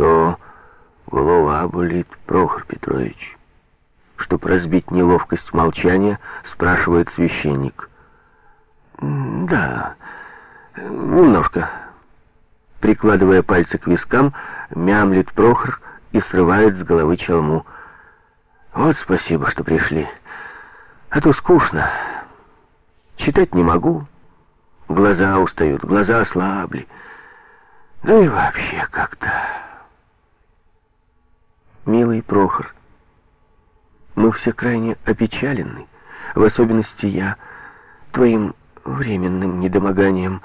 Что голова болит, Прохор Петрович? Чтоб разбить неловкость молчания, спрашивает священник. Да, немножко. Прикладывая пальцы к вискам, мямлит Прохор и срывает с головы челму. Вот спасибо, что пришли. А то скучно. Читать не могу. Глаза устают, глаза ослабли. Да и вообще как-то... Милый Прохор, мы все крайне опечалены, в особенности я, твоим временным недомоганием,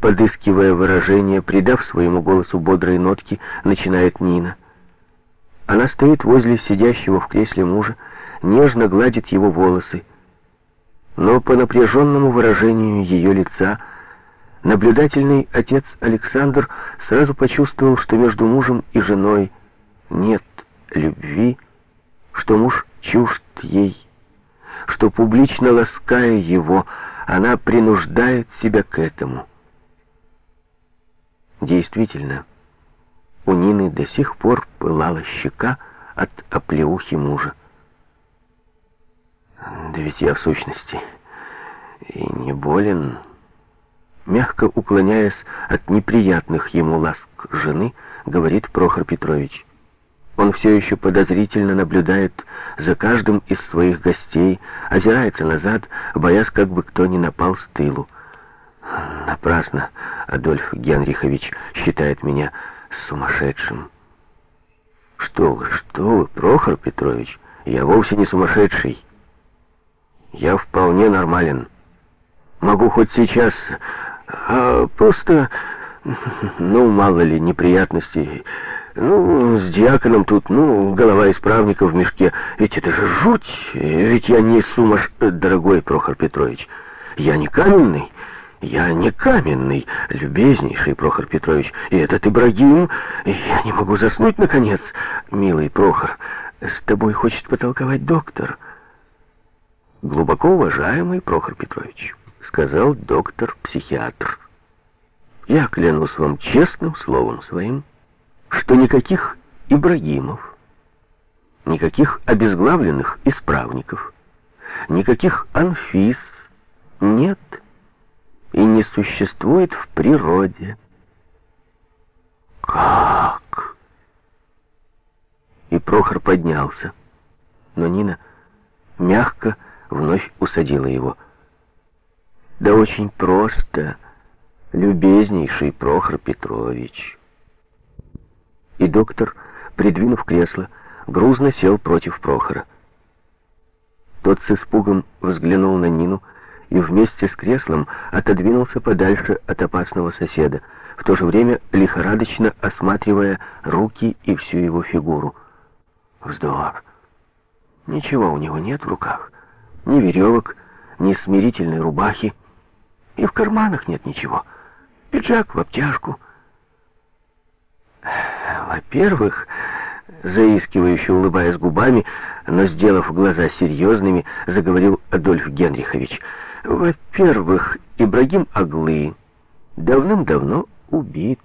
подыскивая выражение, придав своему голосу бодрые нотки, начинает Нина. Она стоит возле сидящего в кресле мужа, нежно гладит его волосы, но по напряженному выражению ее лица наблюдательный отец Александр сразу почувствовал, что между мужем и женой нет любви, что муж чужд ей, что публично лаская его, она принуждает себя к этому. Действительно, у Нины до сих пор пылала щека от оплеухи мужа. Да ведь я в сущности и не болен. Мягко уклоняясь от неприятных ему ласк жены, говорит Прохор Петрович. Он все еще подозрительно наблюдает за каждым из своих гостей, озирается назад, боясь, как бы кто ни напал с тылу. Напрасно Адольф Генрихович считает меня сумасшедшим. Что вы, что вы, Прохор Петрович, я вовсе не сумасшедший. Я вполне нормален. Могу хоть сейчас, а просто, ну, мало ли, неприятностей. Ну, с диаконом тут, ну, голова исправника в мешке. Ведь это же жуть, ведь я не сумаш, дорогой Прохор Петрович. Я не каменный, я не каменный, любезнейший Прохор Петрович. И этот Ибрагим, я не могу заснуть, наконец. Милый Прохор, с тобой хочет потолковать доктор. «Глубоко уважаемый Прохор Петрович», — сказал доктор-психиатр, «я клянусь вам честным словом своим, что никаких Ибрагимов, никаких обезглавленных исправников, никаких Анфис нет и не существует в природе». «Как?» И Прохор поднялся, но Нина мягко вновь усадила его. «Да очень просто, любезнейший Прохор Петрович». Доктор, придвинув кресло, грузно сел против Прохора. Тот с испугом взглянул на Нину и вместе с креслом отодвинулся подальше от опасного соседа, в то же время лихорадочно осматривая руки и всю его фигуру. Вздор. Ничего у него нет в руках ни веревок, ни смирительной рубахи. И в карманах нет ничего. Пиджак в обтяжку. Во-первых, заискивающе улыбаясь губами, но сделав глаза серьезными, заговорил Адольф Генрихович. Во-первых, Ибрагим Аглы давным-давно убит.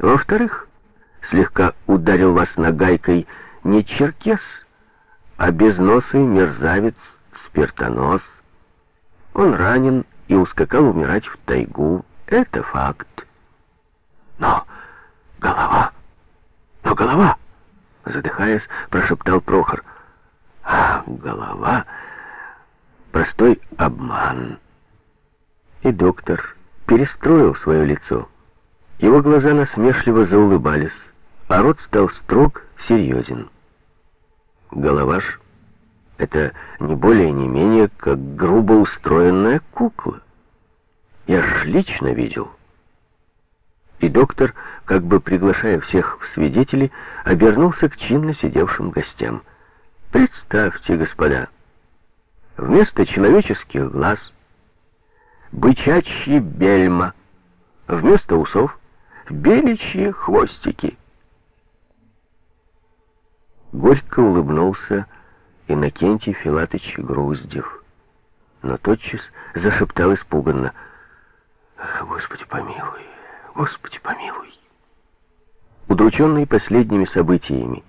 Во-вторых, слегка ударил вас нагайкой не черкес, а безносый мерзавец спиртонос. Он ранен и ускакал умирать в тайгу. Это факт. Но голова, голова, задыхаясь, прошептал Прохор. А голова — простой обман. И доктор перестроил свое лицо. Его глаза насмешливо заулыбались, а рот стал строг, серьезен. Голова ж — это не более не менее, как грубо устроенная кукла. Я ж лично видел. И доктор, как бы приглашая всех в свидетели, обернулся к чинно сидевшим гостям. Представьте, господа, вместо человеческих глаз бычачьи бельма, вместо усов беличьи хвостики. Горько улыбнулся Иннокентий Филатыч Груздев, но тотчас зашептал испуганно. «Господи помилуй, Господи помилуй!» Удрученный последними событиями